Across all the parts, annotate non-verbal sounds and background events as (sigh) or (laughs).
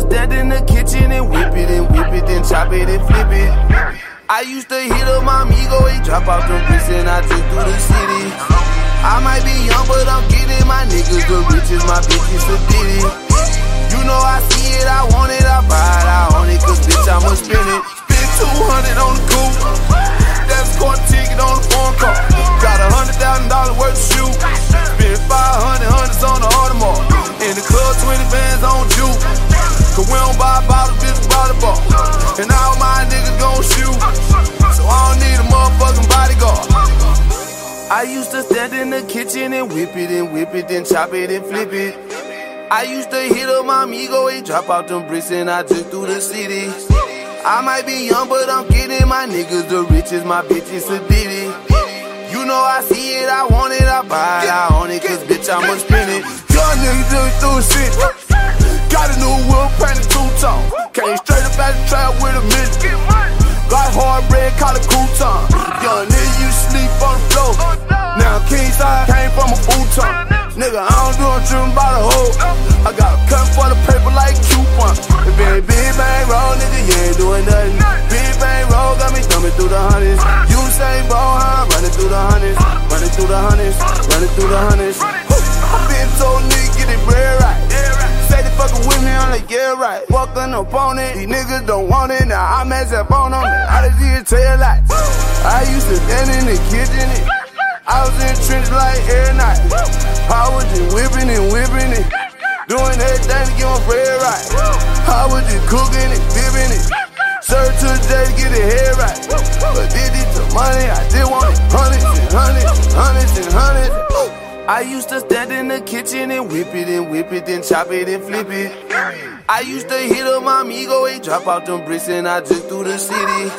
stand in the kitchen and whip it and whip it, then chop it and flip it. I used to hit up my amigo, he drop them bricks and I took through the city. I might be young, but I'm getting my niggas the riches, my bitches a ditty. You know I see it, I want it, I buy it, I own it, cause bitch, I'ma spin it. Spend 200 on the coupe, that's court ticket on the phone call. Got a hundred thousand dollars worth of shoes. Spend 500, hundreds on the Audemars. In the club, 20 bands on juke. Cause we don't buy bottles, bitch, buy the bar. And all my niggas gon' shoot. So I don't need a motherfucking bodyguard. I used to stand in the kitchen and whip it and whip it, then chop it and flip it. I used to hit up my amigo, he drop out them bricks and I took through the city. I might be young, but I'm getting my niggas the riches, my bitches a ditty. You know I see it, I want it, I buy it, I own it, cause bitch, I'ma spin it. Young nigga doing through shit. Got a new wheel, painted two-tone. Came straight up out the trap with a million. Got hard bread, call it crouton. Young nigga, you sleep on the floor. Now king side came from a futon. Nigga, I don't do a dream about a hoe. I got a cut for the paper like coupon. If it ain't big bang roll, nigga, you ain't doing nothing. Big bang roll got me thumbing through the hundreds. You say ball, huh? Running through the hundreds. Running through the hundreds. Running through the hundreds. I been told nigga get it right. Say they fucking with me, I'm like, yeah, right. Fucking up on it, these niggas don't want it. Now I'm as up on them. I just a tail lights. I used to stand in the kitchen. It. I was in the trench like every night. I was just whipping and whipping it. Doing everything to get my bread right. I was just cooking it, dipping it. Serve to the day to get the head right. But did it to money, I did want it. Hundreds and hundreds. I used to stand in the kitchen and whip it and whip it, then chop it and flip it. I used to hit up my amigo, he drop out them bricks and I just through the city.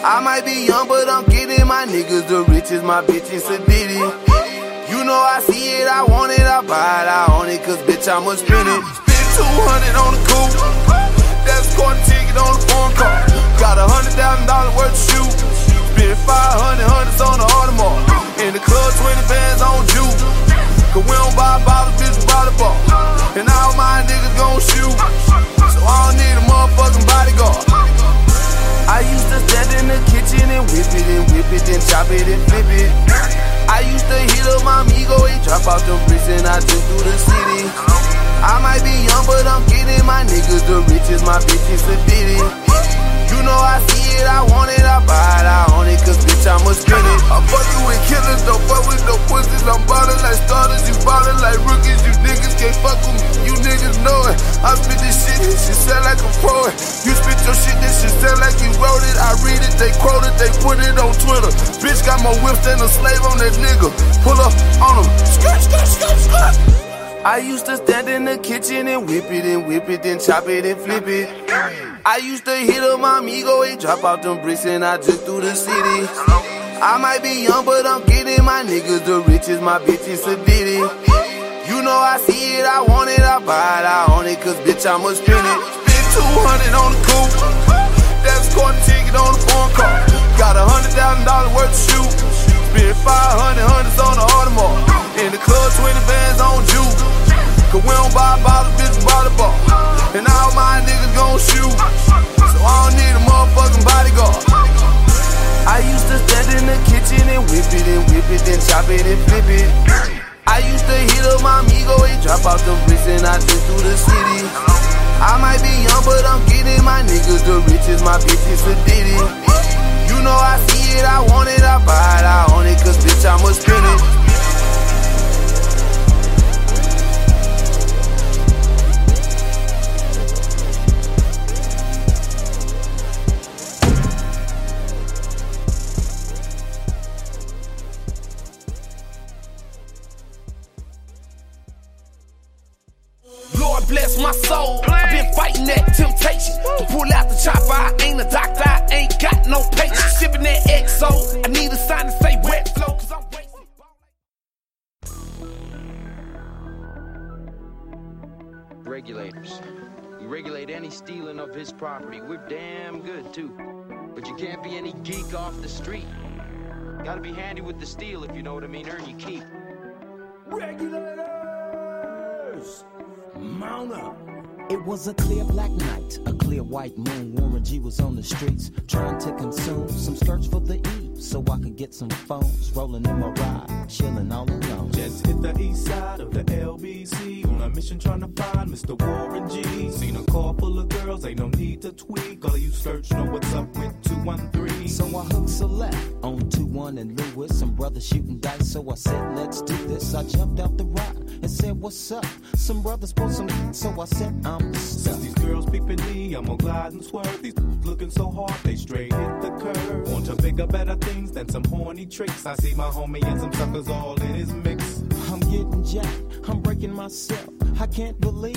I might be young, but I'm getting my niggas the riches, my bitches a ditty. You know I see it, I want it, I buy it, I own it, cause bitch, I'ma spin it. Spend 200 on the coupe, that's court ticket on the phone call. Got a hundred thousand dollars worth of shoes. Spend 500, hundreds on the Audemars. In the club, 20 bands on juke. Cause we don't buy bottles, bitch, we buy the bar. And all my niggas gon' shoot. So I don't need a motherfucking bodyguard. I used to stand in the kitchen and whip it and whip it, then chop it and flip it. I used to hit up my amigo, he drop out them bricks and I took through the city. I might be young, but I'm getting my niggas the riches, my bitches a ditty. You know I see it, I want it, I buy it, I own it, cause bitch, I'ma spin it. I'm fucking with killers, don't fuck with no pussies. I'm ballin' like starters, you ballin' like rookies. You niggas can't fuck with me, you niggas know it. I spit this shit, this shit sound like a pro. You spit your shit, this shit sound like you wrote it. I read it, they quote it, they put it on Twitter. Bitch got more whips than a slave on that nigga. Pull up on him, skirt, skirt, skirt, skirt. I used to stand in the kitchen and whip it and whip it, then chop it and flip it. I used to hit up my amigo, he drop out them bricks and I took through the city. I might be young, but I'm getting my niggas the riches, my bitches a ditty. You know I see it, I want it, I buy it, I own it, cause bitch, I'ma spin it. Spend 200 on the coupe, that's court ticket on the phone call. Got a hundred thousand dollars worth of shoes. Spend 500, hundreds on the Audemars. In the club, 20 bands on juke. Cause we don't buy bottles, bitch, we buy the bar. And all my niggas gon' shoot. So I don't need a motherfucking bodyguard. I used to stand in the kitchen and whip it and whip it, then chop it and flip it. I used to hit up my amigo, he drop out them bricks and I took through the city. I might be young, but I'm getting my niggas the riches, my bitches a ditty. You know I see it, I want it, I buy it, I own it, cause bitch, I'ma spin it. Geek off street. Gotta be handy with the steel, if you know what I mean. Earn your keep. Regulators! Mount up. It was a clear black night, a clear white moon. Warren G was on the streets trying to consume some skirts for the E so I could get some phones. Rolling in my ride, chilling all alone. Just hit the east side of the LBC on a mission trying to find Mr. Warren G. Seen a car full of girls, ain't no need to tweak. All of you search know what's up with 213. So I hooked select on 2 1 and Lewis. Some brothers shooting dice, so I said, let's do this. I jumped out the ride and said, what's up? Some brothers pulled some, so I said, I'm stuck. Since these girls peeping me, I'm gonna glide and swerve. These looking so hard, they straight hit the curve. Want to bigger, better things than some horny tricks. I see my homie and some suckers all in his mix. I'm getting jacked, I'm breaking myself. I can't believe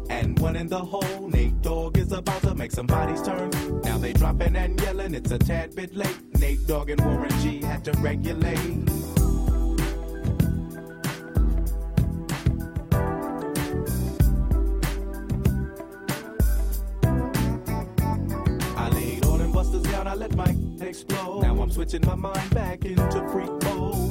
and one in the hole. Nate Dogg is about to make some bodies turn. Now they dropping and yelling, it's a tad bit late. Nate Dogg and Warren G had to regulate. I laid all them busters down, I let my explode. Now I'm switching my mind back into freak mode.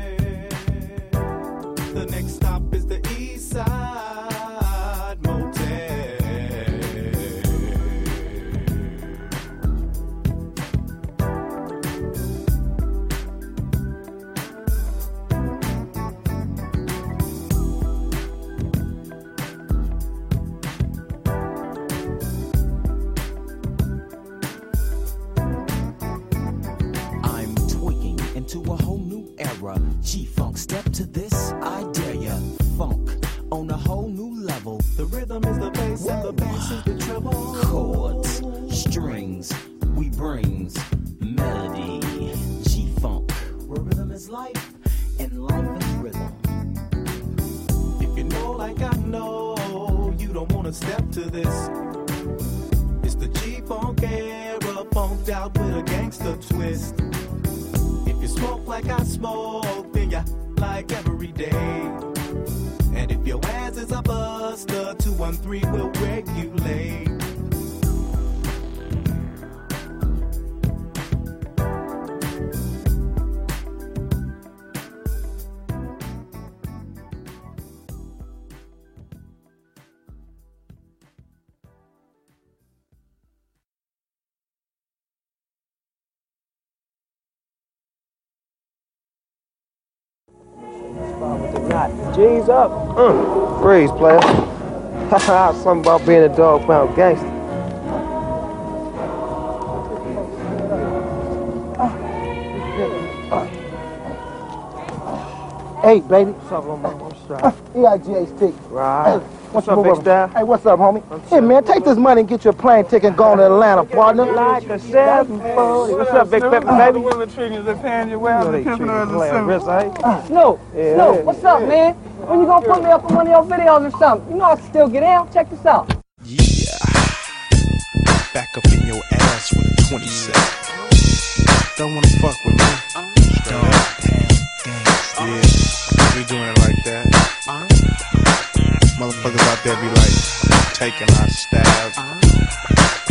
G Funk, step to this, G's up. Mm. Breeze, player. (laughs) Something about being a dog pound gangster. Hey, baby. What's up, homie? What's up? E-I-G-H-T. Right. What's up, the big style? Hey, what's up, homie? Hey, man, take this money and get your plane ticket and go on to Atlanta, partner. Like a 740. What's up, big pepper, baby? women treating you, they paying you well, You the they treat pimping me her as a like a simp. wrist, eh? Yeah. Snoop, what's up, man? When you gonna put me up on one of your videos or something? You know I still get out. Check this out. Yeah. Back up in your ass with a 27. Don't wanna fuck with me. There be like taking our stab.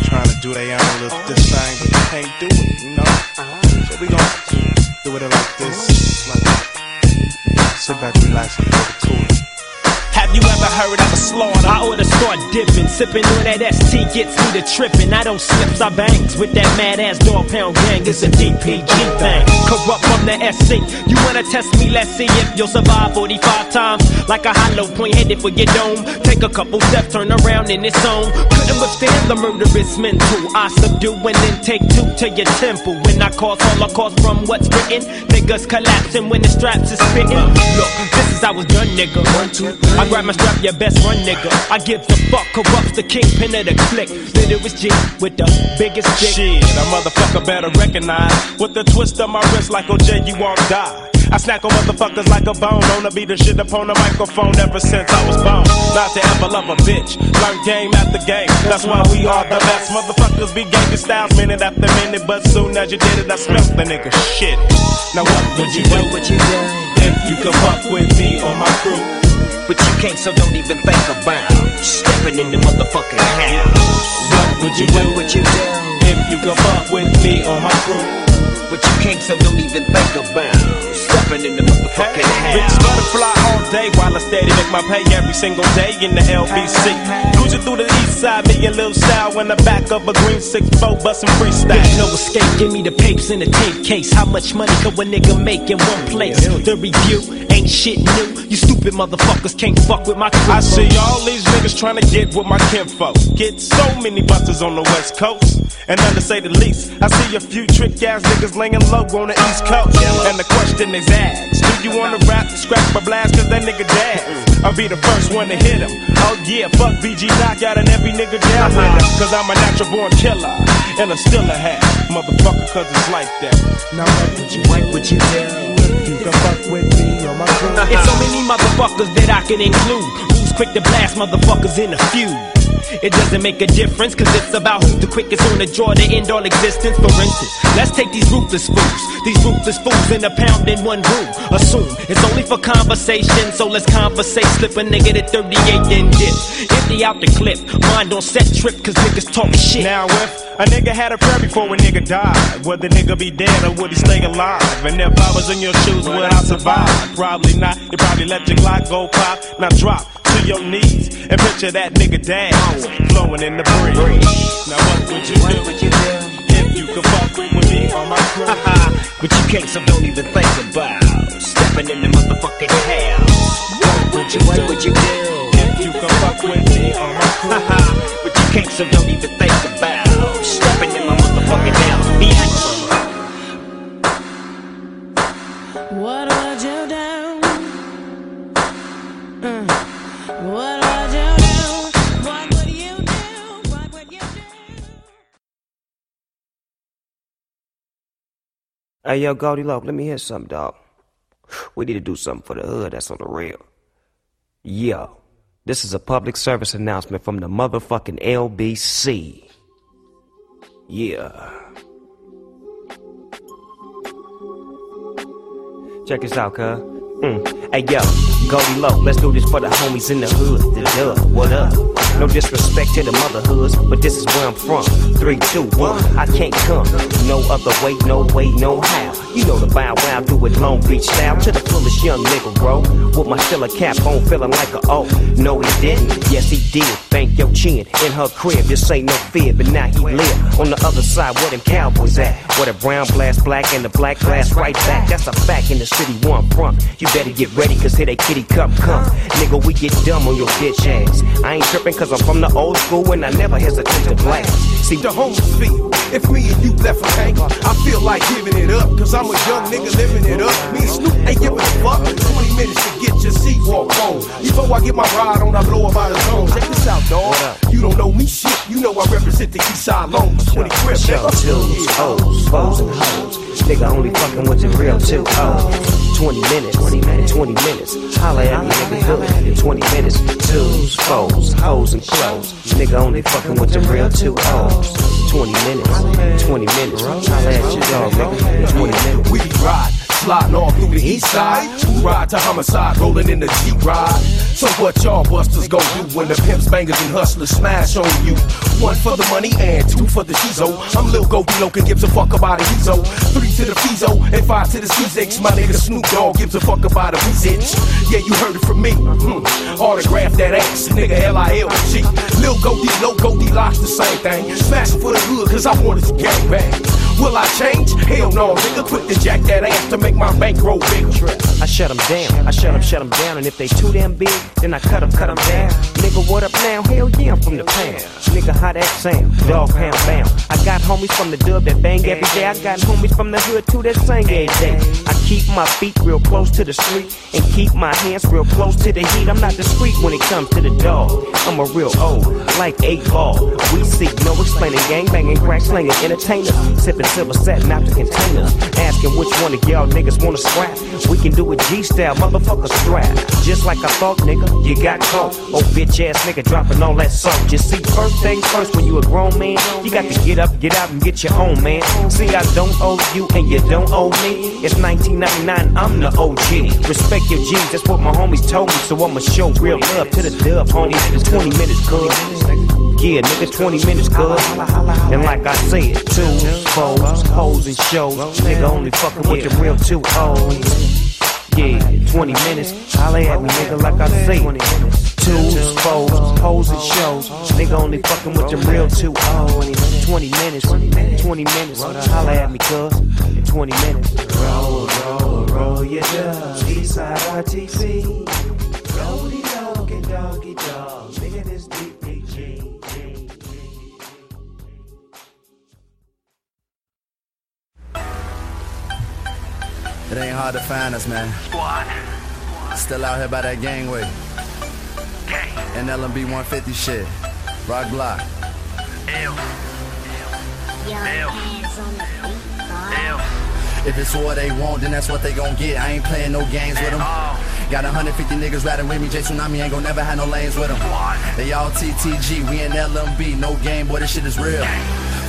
Trying to do their own little this thing, but they can't do it, you know? So we gon' do it like this. Like Sit back, relax, and you ever heard of a slaughter? I oughta start dipping, sipping on that ST gets me to tripping. I don't slips, I bangs with that mad ass dog pound gang. It's a DPG thing. Corrupt from the SC. You wanna test me? Let's see if you'll survive 45 times. Like a hollow point headed for your dome. Take a couple steps, turn around in its zone. Couldn't withstand the murderous mental. I subdue and then take two to your temple. When I cause holocaust from what's written, niggas collapsing when the straps is spitting. Look, this is how it's done, nigga. One, two, three. I grab my strap, your best run, nigga. I give the fuck, corrupts the kingpin of the click. Little was G with the biggest dick. Shit, a motherfucker better recognize. With the twist of my wrist like OJ, you won't die. I snack on motherfuckers like a bone. Wanna be the shit upon the microphone ever since I was born. Not to ever love a bitch. Learn game after game. That's why we are the best. Motherfuckers be gangster styles minute after minute. But soon as you did it, I smelt the nigga shit. Now what would you do? What you do? If you could fuck with me or my crew. But you can't, so don't even think about stepping in the motherfucking house. What would you do? What you do? If you could fuck with me or my crew. But you can't, so don't even think about stepping in the motherfucking house. butterfly all day while I steady make my pay every single day in the LBC. Cruising through the east side, me and Lil Style in the back of a green 6-4 bustin' freestyle. There's no escape, give me the papes in the tape case. How much money could a nigga make in one place? The review ain't shit new. You stupid motherfuckers can't fuck with my crew. I see all these niggas trying to get with my kinfolk. Get so many busters on the west coast. And none to say the least, I see a few trick ass niggas laying low on the east coast. And the question is asked, do you wanna rap, scrap my blast, cause that nigga dad? I'll be the first one to hit him. Oh yeah, fuck BG knockout and every nigga down with him. Cause I'm a natural born killer. And I still a hat, motherfucker, cause it's like that. Now what would you, what would you do? You can fuck with me or my crew. It's so many motherfuckers that I can include. Who's quick to blast motherfuckers in a feud? It doesn't make a difference, cause it's about who's the quickest on the draw to end all existence. For instance, let's take these ruthless fools. These ruthless fools in a pound in one room. Assume it's only for conversation, so let's conversate. Slip a nigga to 38 then dip. Empty out the clip. Mind on set trip, cause niggas talk shit. Now if a nigga had a prayer before a nigga died, would the nigga be dead or would he stay alive? And if I was in your shoes, would I survive? Probably not. You probably let your Glock go pop. Now drop to your knees and picture that nigga dance flowing in the breeze. Now what would you do? If you could fuck with me on my crew. (laughs) but you can't, so don't even think about stepping in the motherfucking house. What would you, what would you do? If you could fuck with me on my crew. (laughs) but you can't, so don't even think about stepping in my motherfucking house. Bitch. What Hey, yo, Goldie Loc, let me hear something, dog. We need to do something for the hood that's on the real. Yo, this is a public service announcement from the motherfucking LBC. Yeah. Check this out, cuz. Mm. Hey yo, Goldie Low, let's do this for the homies in the hood. The dub, what up? No disrespect to the motherhoods, but this is where I'm from. Three, two, one, I can't come. No other way, no way, no how. You know the bow wow, do it Long Beach style to the fullest young nigga, bro. With my filler cap on, feeling like a oh. No, he didn't. Yes, he did. Thank your chin. In her crib, this ain't no fear, but now he live on the other side where them cowboys at. Where the brown blast black and the black glass right back. That's a fact in the city I'm from. You better get ready, cause here they kitty cup come. Nigga, we get dumb on your bitch ass. I ain't tripping cause I'm from the old school and I never hesitate to blast. See, the homies feel. If me and you left a hang, I feel like giving it up. Cause I'm a young nigga living it up. Me and Snoop ain't giving a fuck. 20 minutes to get your seat walk on. Before I get my ride on, I blow up out of zone. Check this out, dog. You don't know me shit. You know I represent the east side long. 20 crib, nigga. twos, O's, foes, and hoes. Nigga only fucking with the real two O's. 20 minutes, 20 minutes, 20 minutes. Holla at me, nigga, hood in 20 minutes. Twos, foes, hoes, and clothes. Nigga only fucking with the real two O's. 20 minutes, 20 minutes. Holla at your dog, nigga, in 20 minutes. We ride, sliding all through the east side. Ride to homicide, rolling in the G ride. So what y'all busters gon' do when the pimps, bangers, and hustlers smash on you? One for the money and two for the Shizo. I'm Lil Goldie and gives a fuck about a Hizo. Three to the Fizo and five to the C6. My nigga Snoop Dogg gives a fuck about a Weezich. Yeah, you heard it from me. Hmm. Autograph that ass, nigga L-I-L-G. Lil Goldie, Lil Goldie Locks the same thing. Smashing for the hood cause I wanted to gang bang. Will I change? Hell no, nigga. Quick to jack that ass to make my bank bankroll big. I shut them down, I shut them, shut them down, and if they too damn big, then I cut them, cut them down. Nigga, what up now? Hell yeah, I'm from the pound. Nigga, how that sound? Dog pound bound. I got homies from the dub that bang every day. I got homies from the hood too that sing every day. I keep my feet real close to the street and keep my hands real close to the heat. I'm not discreet when it comes to the dog. I'm a real old, like eight ball. We seek no explaining, gang banging, crack slinging, entertainers, sipping silver satin out the containers, asking which one of y'all niggas wanna scrap. We can do it G style, motherfucker strap. Just like I thought, nigga, you got caught. Oh bitch ass nigga dropping all that salt. Just see, first things first, when you a grown man, you got to get up, get out, and get your own man. See, I don't owe you and you don't owe me. It's 1999, I'm the OG. Respect your G's, that's what my homies told me. So I'ma show real love to the dub, homies. It's 20 minutes, cuz. Yeah, nigga, 20 minutes, cuz. And like I said, two foes, hoes, and shows. Nigga only fucking with the real two O's. Yeah, 20 minutes. Holla at me, nigga, like I say. Two foes, hoes, and shows. Nigga only fucking with the real two O's. 20 minutes, 20 minutes. Holla at me, cuz. 20 minutes. Roll, roll, roll your dub. Eastside RTC. Dog and doggy It ain't hard to find us, man. Squad. Still out here by that gangway. And LMB 150 shit. Rock block. L. Ew. Ew. If it's what they want, then that's what they gon' get. I ain't playing no games with them. Got 150 niggas riding with me. J Tsunami ain't gon' never have no lanes with them. They all TTG, we in LMB. No game, boy, this shit is real.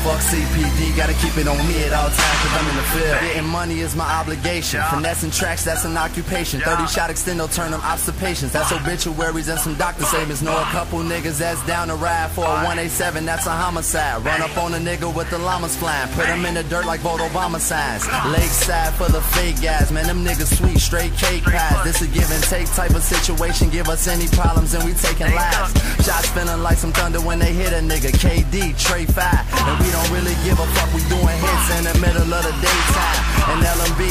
Fuck CPD, gotta keep it on me at all times cause I'm in the field. Getting money is my obligation. Finessing tracks, that's an occupation. 30 shot extendo, turn them observations. That's obituaries and some doctor savings. Know a couple niggas that's down to ride for a 187, that's a homicide. Run up on a nigga with the llamas flying. Put him in the dirt like both Obama signs. Lakeside for the fake guys, man, them niggas sweet, straight cake pies. This a give and take type of situation. Give us any problems and we taking lives. Shots spinning like some thunder when they hit a nigga. KD, Trey 5. And we don't really give a fuck. We doing hits in the middle of the daytime. And LMB,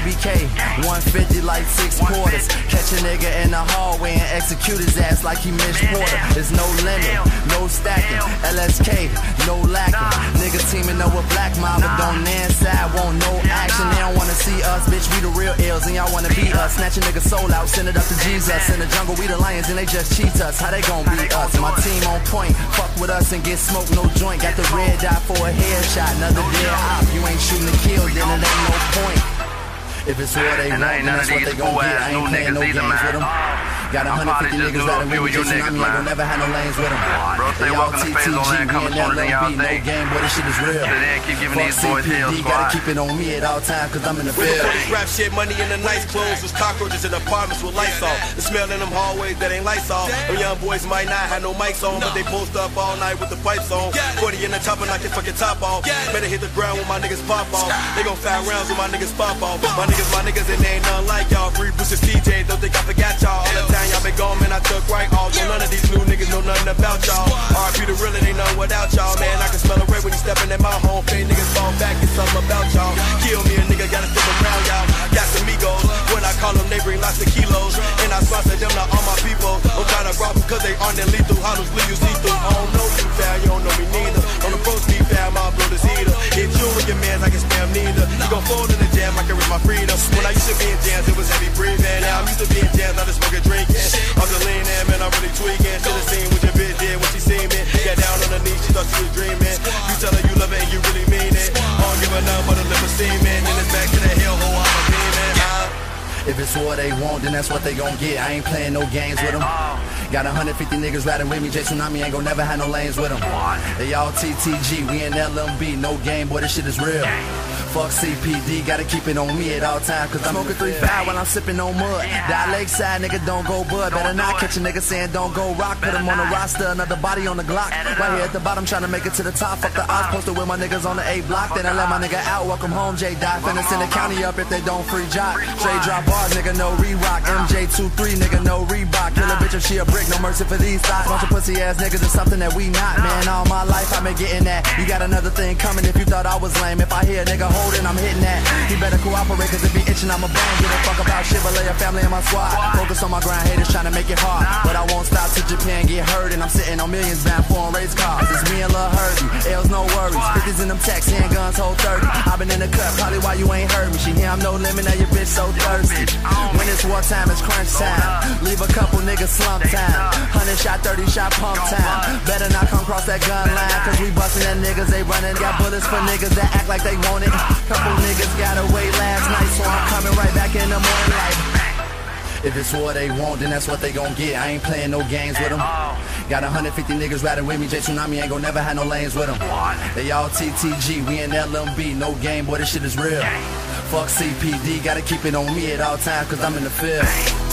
EBK, 150 like six quarters. Catch a nigga in the hallway and execute his ass like he missed Porter. There's no limit, no stacking. LSK, no lacking. Nigga teaming up with Black but don't inside, want no action. They don't wanna see us, bitch. We the real ills, and y'all wanna beat us. Snatch a nigga soul out, send it up to Jesus. In the jungle, we the lions, and they just cheat us. How they gon' beat us? My team on point. Fuck with us and get smoked, no joint. Got the red dot for a headshot. Another dead op. You ain't shooting to kill, then it ain't no point. If it's what they want, then that's what they gon' get. I ain't playing no games with them. Got 150 niggas riding with me, just tsunami, ain't gon' never have no lanes with them. Bro, They all TTG, we in that LMB, no game, boy, this shit is real. Fuck CPD, gotta keep it on me at all times, cause I'm in the We field. don't this rap shit, money in the nice clothes. There's cockroaches in the apartments with lights off. The smell in them hallways that ain't lights off. Them young boys might not have no mics on, but they post up all night with the pipes on. 40 in the top and knock your fucking top off. Better hit the ground when my niggas pop off. They gon' fire rounds when my niggas pop off. My niggas, my niggas, and they ain't none like y'all. Free Bruce's TJ, don't think I forgot y'all. All the time y'all been gone, man, I took right off. So none of these new niggas know nothing about y'all. RP the real, it ain't nothing without y'all, man. I can smell the red when you stepping in my home. Fade niggas fall back, it's something about y'all. Kill me a nigga, gotta stick around y'all. Got some egos. Call them, they bring lots of kilos. And I sponsor them, not all my people. I'm trying to rob them cause they aren't lethal. Hollows leave you see through. I don't know you, fam, you don't know me neither. On the pro fam, I'll blow this heater. Hit you and your mans, I can spam neither. You gon' fold in the jam, I can rip my freedom. When I used to be in jams, it was heavy breathing. Now I'm used to being jams, I just smoking drinking. I'm just leaning, man, I'm really tweaking. Should've seen what your bitch did when she seen me. Got down on her knees, she thought she was dreaming. It's what they want, then that's what they gon' get. I ain't playing no games with them. Got 150 niggas riding with me. J Tsunami ain't gon' never have no lanes with them. They all TTG, we in LMB, no game, boy, this shit is real. Fuck CPD, gotta keep it on me at all times. Cause I'm smoking 3-5 while I'm sipping on mud. Die lakeside, nigga, don't go bud. Better not catch a nigga saying don't go rock. Put him on the roster, another body on the Glock. Right here at the bottom, trying to make it to the top. Fuck the odds, posted with my niggas on the A block. Then I let my nigga out, welcome home, J Dot. Finna send the county up if they don't free jock. Straight drop bars, nigga, no re-rock. MJ23, nigga, no Reebok. Kill a bitch if she a brick, no mercy for these thoughts. Bunch of pussy ass niggas is something that we not, man. All my life I've been getting that. You got another thing coming if you thought I was lame. If I hear a nigga holding, I'm hitting that. He better cooperate, cause if he itching, I'ma bang. Give a fuck about shit, but lay a family in my squad. Focus on my grind, haters trying to make it hard. But I won't stop till Japan get hurt, and I'm sitting on millions bound foreign race cars. It's me and Lil Herbie, L's no worries. 50s in them texts, handguns, hold 30. I've been in the cut, probably why you ain't. She I'm no limit, now your bitch so thirsty. When it's wartime, it's crunch time. Leave a couple niggas slump time. 100 shot, 30 shot pump time. Better not come cross that gun line, cause we bustin' that niggas, they running. Got bullets for niggas that act like they want it. Couple niggas got away last night, so I'm coming right back in the morning like. If it's what they want, then that's what they gon' get. I ain't playing no games with them. Got 150 niggas riding with me. J Tsunami ain't gon' never have no lanes with them. They all TTG, we in LMB. No game, boy, this shit is real. Fuck CPD, gotta keep it on me at all times, cause I'm in the field.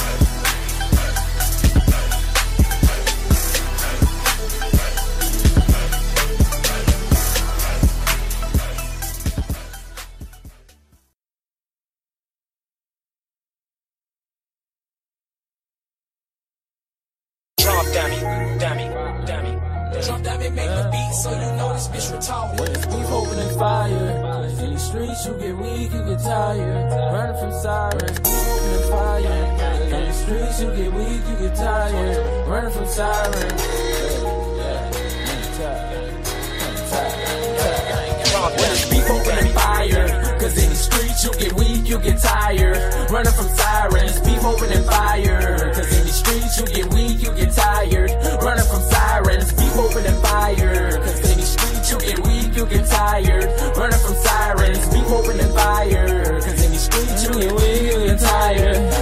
You get weak, you get tired. Running from sirens, beef opening fire. Cause in the streets you get weak, you get tired. Running from sirens, beef opening fire. Cause in the streets you get weak, you get tired. Running from sirens, beef opening fire. Cause in the streets you get weak, you get tired.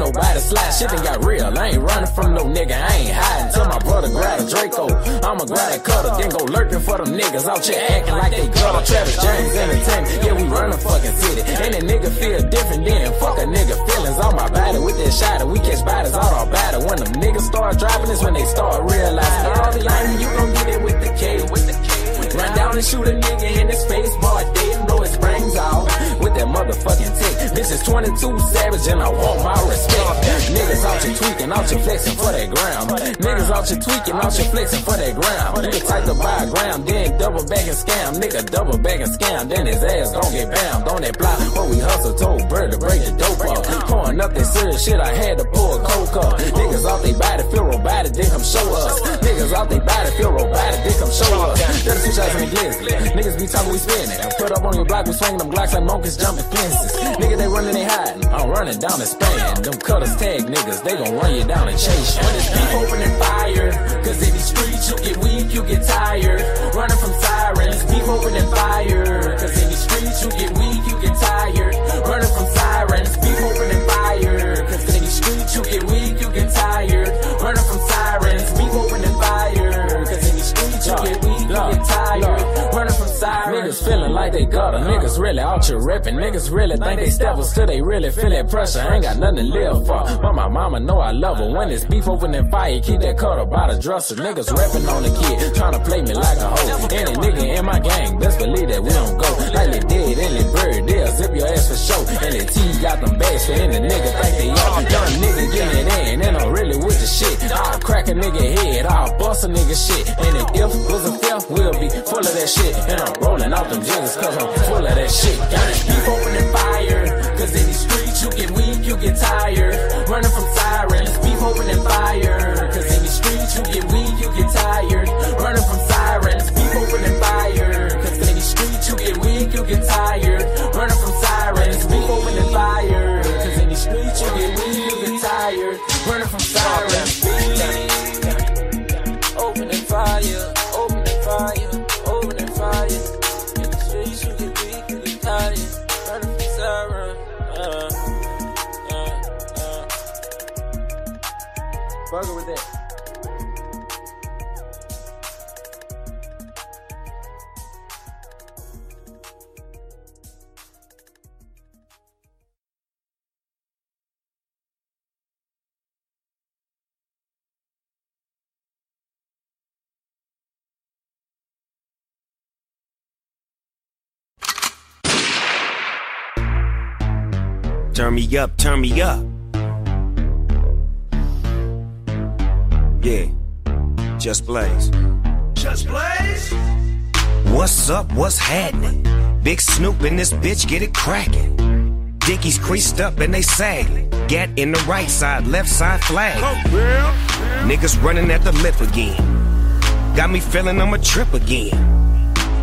Nobody slide. Shit done got real. I ain't running from no nigga. I ain't hiding. Till my brother grab a Draco. I'ma grab a cutter, then go lurking for them niggas out here acting like they gutter. Travis James Entertainment. Yeah, we run the fucking city. And a nigga feel different then. Fuck a nigga feelings on my body with that shot. We catch bodies out our battle. When them niggas start dropping is when they start realizing all the line you gon' get it with the K. With the K. Run down and shoot a nigga in his face, boy. Brains out with that motherfucking tick. This is 22 Savage and I want my respect. Niggas out here tweaking, out here flexing for that gram. Niggas out here tweaking, out here flexing for that gram. Nigga type to buy a gram, then double back and scam. Nigga double back and scam, then his ass gon' get bammed on that block. Where we hustle, told Bird to break the dope Pouring up that serious shit, I had to pull a coke up. Niggas out they body feel robotic, they come show us. Niggas out they body feel robotic, they come show us. That's two shots in the glizzy. Niggas be talking, we spinning. Put up on your block, we swinging them glocks like monkeys jumping fences. Nigga, they running, they hiding. I'm running down and span. Them cutters tag niggas, they gon' run you down and chase you. When it's beef opening fire, cause in the streets you get weak, you get tired. Running from sirens, beef opening fire, cause in the streets you get weak, you get tired. Running from sirens, you get weak, Niggas feeling like they got gutter. Niggas really out here ripping. Niggas really think they steppers till they really feel that pressure. Ain't got nothing to live for. But my mama know I love her. When it's beef opening fire, keep that cutter by the dresser. Niggas rapping on the kid, trying to play me like a hoe. Any nigga in my gang, best believe that we don't go. Like they dead, and they bird, they'll zip your ass for show. And the T got them bags for any nigga think they all Young nigga getting it in, and I'm really with the shit. I'll crack a nigga head, I'll bust a nigga shit. And if was a fifth, we'll be full of that shit. And I'm rolling out them jiggers, cause I'm full of that shit. Got it beef opening fire. Cause in these streets you get weak, you get tired. Turn me up, turn me up. Yeah, just blaze. Just blaze. What's up? What's happening? Big Snoop in this bitch, get it cracking. Dickies creased up and they sagging. Get in the right side, left side flag. Oh, Niggas running at the lip again. Got me feeling I'm a trip again.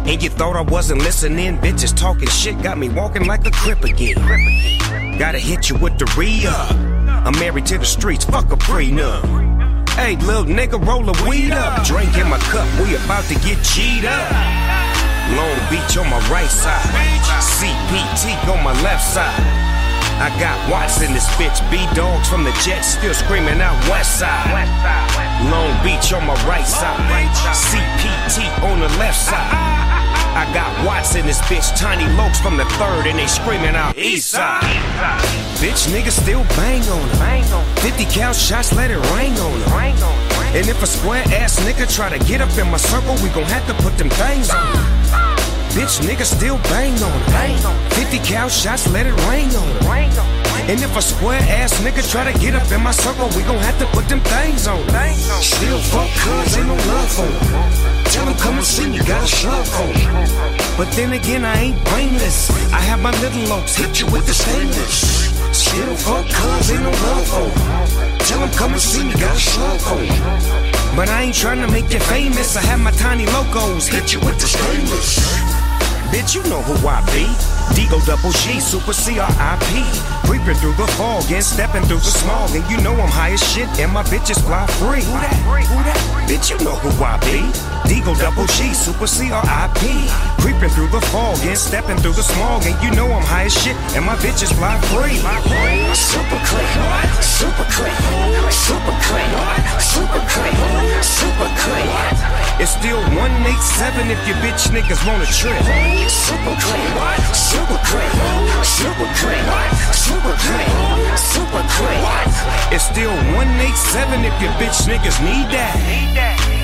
And you thought I wasn't listening? Bitches talking shit got me walking like a crip again. Gotta hit you with the re. I'm married to the streets, fuck a prenup. Hey, little nigga, roll a weed up. Drink in my cup, we about to get cheat up. Long Beach on my right side, CPT on my left side. I got Watts in this bitch, B dogs from the Jets still screaming out West Side. Long Beach on my right side, CPT on the left side. I got Watts in this bitch, Tiny Lokes from the third, and they screaming out East Side. Bitch, niggas still bang on them. 50 cal shots, let it rain on them. And if a square ass nigga try to get up in my circle, we gon' have to put them things on him. Bitch, niggas still bang on them. 50 cal shots, let it rain on them. And if a square ass nigga try to get up in my circle, we gon' have to put them things on him. Still fuck cuz, ain't no love for him. Tell him come and see me, got a slug for him. But then again, I ain't brainless. I have my little lopes hit you with the stainless. Still fuck cuz, ain't no love for him. Tell him come and see me, got a slug for him. But I ain't trying to make you famous. I have my tiny locos, hit you with the stainless. Bitch, you know who I be. Digo double G, super CRIP. Creeping through the fog and stepping through the smog. And you know I'm high as shit and my bitches fly free. Who that? Who that? Bitch, you know who I be. Digo double G, super CRIP. Creeping through the fog and stepping through the smog. And you know I'm high as shit and my bitches fly free. Super click, super click, super click, super click, super click. It's still 187 if your bitch niggas wanna trip. Super click, super click, super click, super click, super click. It's still 187 if your bitch niggas need that.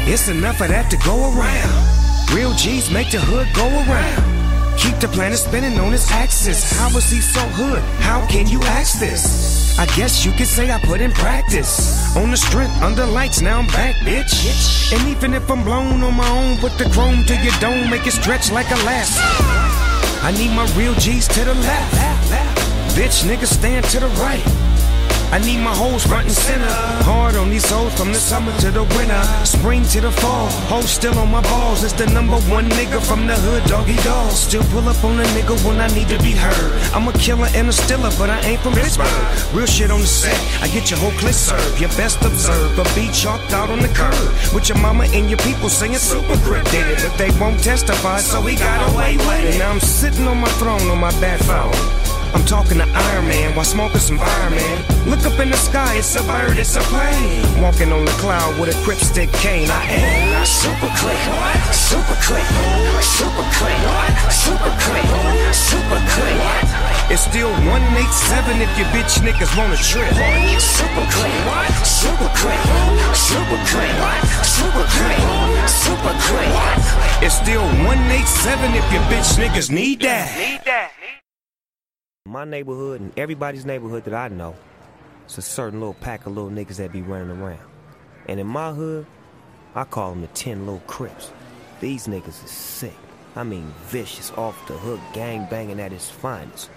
It's enough of that to go around. Real G's make the hood go around. Keep the planet spinning on its axis. How is he so hood? How can you ask this? I guess you could say I put in practice. On the strength, under lights, now I'm back, bitch. And even if I'm blown on my own, put the chrome to your dome, make it stretch like a lasso. I need my real G's to the left. Bitch, niggas stand to the right. I need my hoes front and center. Hard on these hoes from the summer to the winter, spring to the fall. Hoes still on my balls. It's the number one nigga from the hood, doggy dog. Still pull up on a nigga when I need to be heard. I'm a killer and a stiller, but I ain't from Pittsburgh. Real shit on the set. I get your whole clip served. Your best observed, but be chalked out on the curb. With your mama and your people singing super grip did it, but they won't testify, so we got away with it. Now I'm sitting on my throne on my bad phone. I'm talking to Iron Man while smoking some fireman. Look up in the sky, it's a bird, it's a plane. Walking on the cloud with a crip stick cane. I am super click, super click, super click, super click, super click. It's still 187 if your bitch niggas wanna trip. Super click, super click, super click, super click, super click. It's still 187 if your bitch niggas need that. Need that. My neighborhood and everybody's neighborhood that I know, it's a certain little pack of little niggas that be running around. And in my hood, I call them the 10 little crips. These niggas is sick. I mean vicious, off the hook, gang banging at its finest.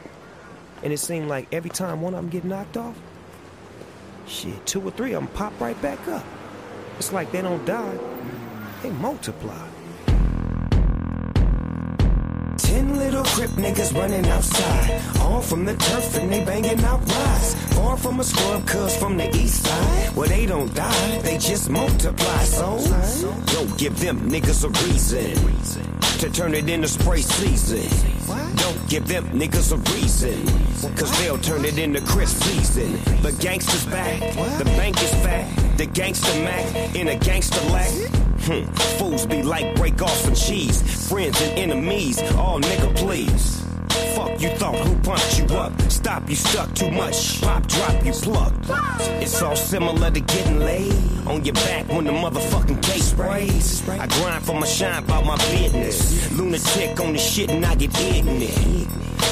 And it seemed like every time one of them get knocked off, shit, two or three of them pop right back up. It's like they don't die, they multiply. Ten little crip niggas running outside. All from the turf and they banging out rides. Far from a scrub cuz from the east side. Where they don't die, they just multiply. So, don't give them niggas a reason to turn it into spray season. Don't give them niggas a reason. Cause they'll turn it into crip season. The gangster's back, the bank is back, the gangster mac in a gangster lack. Hmm. Fools be like break off some cheese. Friends and enemies, all nigga please. Fuck you thought who pumped you up? Stop you stuck too much. Pop drop you plucked. It's all similar to getting laid on your back when the motherfucking case sprays. I grind for my shine about my business. Lunatic on the shit and I get ignorant.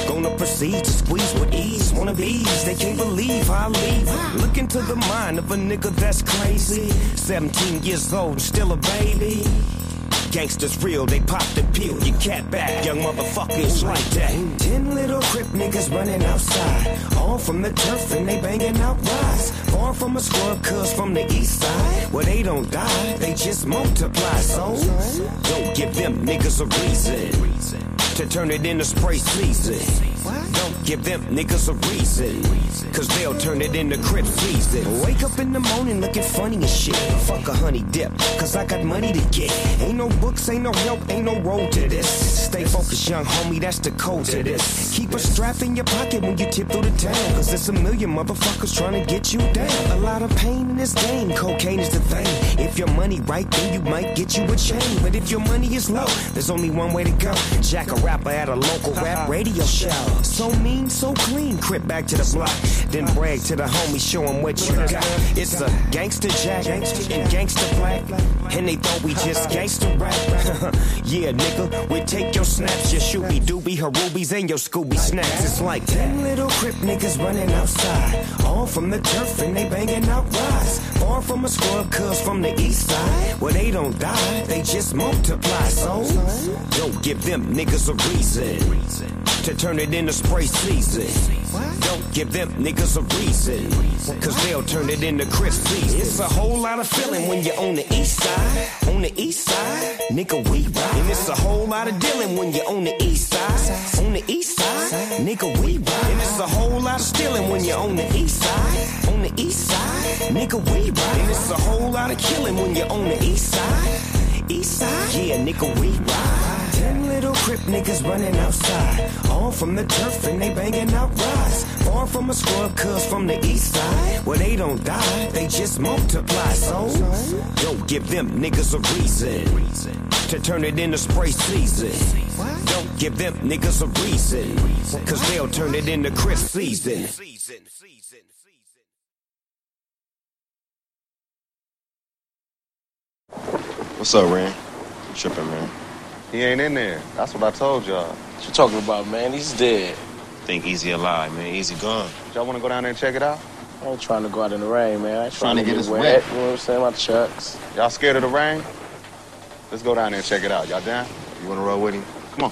Gonna proceed to squeeze with ease. Wanna bees, they can't believe I leave. Look into the mind of a nigga that's crazy. 17 years old, still a baby. Gangsters real, they pop the peel you cat back. Young motherfuckers like that. Ten little crip niggas running outside. All from the turf and they banging out rise. Far from a scrub, cuz from the east side. Where they don't die, they just multiply. So, don't give them niggas a reason to turn it into spray season. Don't give them niggas a reason, cause they'll turn it into crip season. Wake up in the morning looking funny as shit. Fuck a honey dip, cause I got money to get. Ain't no books, ain't no help, ain't no road to this. Stay focused, young homie, that's the code to this. Keep a strap in your pocket when you tip through the town, cause there's a million motherfuckers trying to get you down. A lot of pain in this game, cocaine is the thing. If your money right, then you might get you a chain. But if your money is low, there's only one way to go. Jack a rapper at a local rap (laughs) radio show. So mean, so clean, crip back to the block. Then brag to the homies, show 'em what you got. It's a gangster jack and gangster black. And they thought we just gangster rap. (laughs) yeah, nigga, we take your snaps, your shooby dooby, harubies, and your Scooby snacks. It's like ten little crip niggas running outside. All from the turf and they banging out rise. Far from a scrub, cuz from the east side. Where they don't die, they just multiply. So, don't give them niggas a reason to turn it into spray season. Don't give them niggas a reason, cause they'll turn it into crip season. It's a whole lot of feeling when you're on the east side. On the east side, nigga, we ride. And it's a whole lot of dealing when you're on the east side. On the east side, nigga, we ride. And it's a whole lot of stealing when you're on the east side. On the east side, nigga, we ride. And it's a whole lot of killing when you're on the east side. East side, yeah, nigga, we ride. Ten little crip niggas running outside. All from the turf and they banging out rise. Far from a scrub, cuz from the east side. Where they don't die, they just multiply. So, don't give them niggas a reason to turn it into spray season. Don't give them niggas a reason, cause they'll turn it into crip season. What's up, Ren? Tripping, man? He ain't in there. That's what I told y'all. What you talking about, man? He's dead. Think Eazy alive, man. Eazy gone. Y'all want to go down there and check it out? I ain't trying to go out in the rain, man. I ain't Trying to get us wet. wet. You know what I'm saying? My chucks. Y'all scared of the rain? Let's go down there and check it out. Y'all down? You want to roll with him? Come on.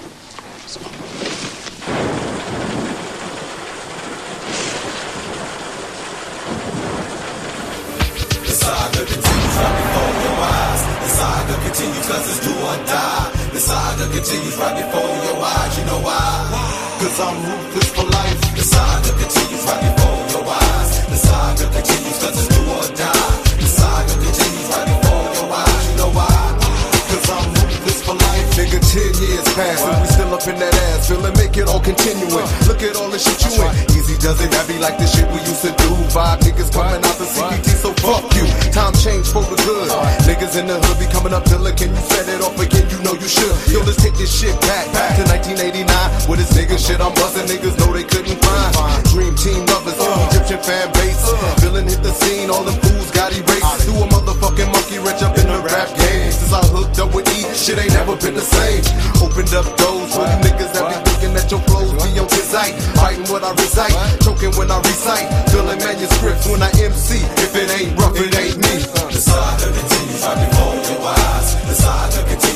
The saga continues right before your eyes. The saga continues cause it's do or die. The saga continues right before your eyes. You know why? Cause I'm ruthless for life. The saga continues right before your eyes. The saga continues cause it's do or die. The saga continues right before your eyes. You know why? Cause I'm ruthless for life. Nigga, 10 years past and we still up in that ass. Feeling make it all continuing. Look at all the shit you in. Eazy does it, be like the shit we used to do. Five niggas coming out the CPT, so fuck you. For the good. Niggas in the hood be coming up to look, can you set it off again? You know you should. Yo, let's take this shit back, back to 1989. With this nigga shit, I'm busting niggas know they couldn't find. Dream team lovers, Egyptian fan base. Uh, Villain hit the scene, all them fools got erased. Do a motherfucking monkey wrench up in the rap game. Since I hooked up with E, shit ain't never been the same. Opened up doors for you niggas that be thinking that your flows be on sight. Writing what I recite, choking when I recite, filling manuscripts when I MC. If it ain't rough, it ain't me. The right before your eyes. The it's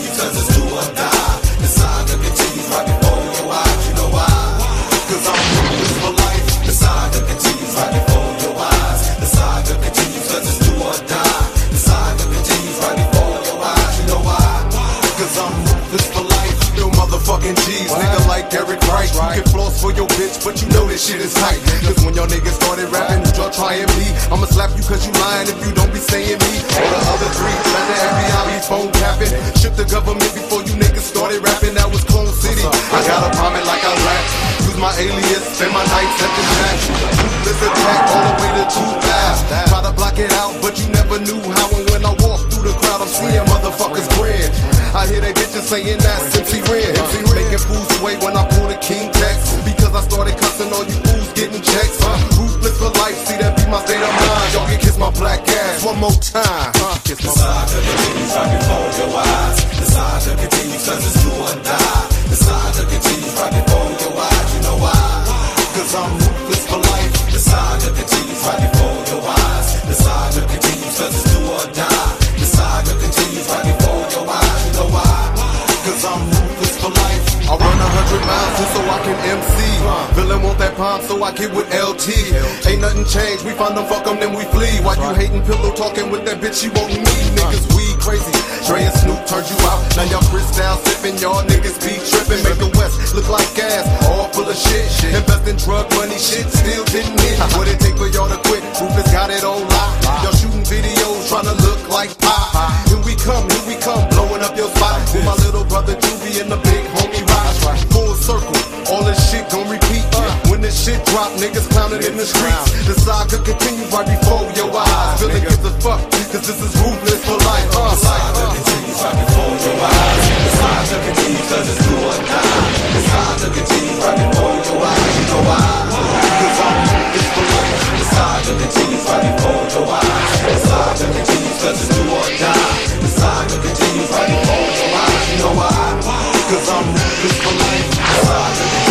do or die. The right before your eyes. You know I'm for life. The right before your eyes. The it's do or die. The right before your eyes. You know I'm for life. Motherfucking nigga like Eric Price. You can floss for your bitch, but you know this shit is tight. Cause when y'all niggas started rapping, y'all trying me. I'ma slap you cause you lying if you don't be saying me. All the other three, let the FBI be phone tapping. Shook the government before you niggas started rapping, that was Clone City. I got a vomit like I rap. Use my alias, spend my nights at the jack. Ruthless attack all the way to too fast. Try to block it out, but you never knew how and when I walk through the crowd, I'm seeing motherfuckers grin. I hear they bitches saying that since MC Ren. Making fools sway when I pull the king text. Because I started cussing all you fools getting checks. Uh, ruthless for life, see that be my state of mind. Y'all can kiss my black ass one more time. Uh, kiss The my saga continues right before your eyes. The saga continues cause it's do or die. mouth just so I can MC. Villain want that palm, so I get with LT. Ain't nothing changed, we find them, fuck them, then we flee. Why you hating pillow talking with that bitch you won't need? Niggas, we crazy. Dre and Snoop turned you out. Now y'all freestyle sipping, y'all niggas be tripping. Make the West look like gas, all full of shit. Invest in drug money, shit still didn't hit. (laughs) What it take for y'all to quit? Rufus got it on lock. Y'all shooting videos, trying to look like pop. Here we come, here we come, blowing up your spot. With my little brother Juvie and the big homie Rock circle. All this shit gon' repeat. When this shit drop, niggas clowning in the streets. The saga continues right before your eyes. Feeling gives a fuck, cause this is ruthless for life. Uh, the saga continues right before your eyes. The saga continues cause it's do or die. The saga continues right before your eyes. You know why? Cause all is for life. The saga continues right before your eyes. The saga continues cause it's do or die. The saga continues right before your eyes. You know why? Cause I'm ruthless for life.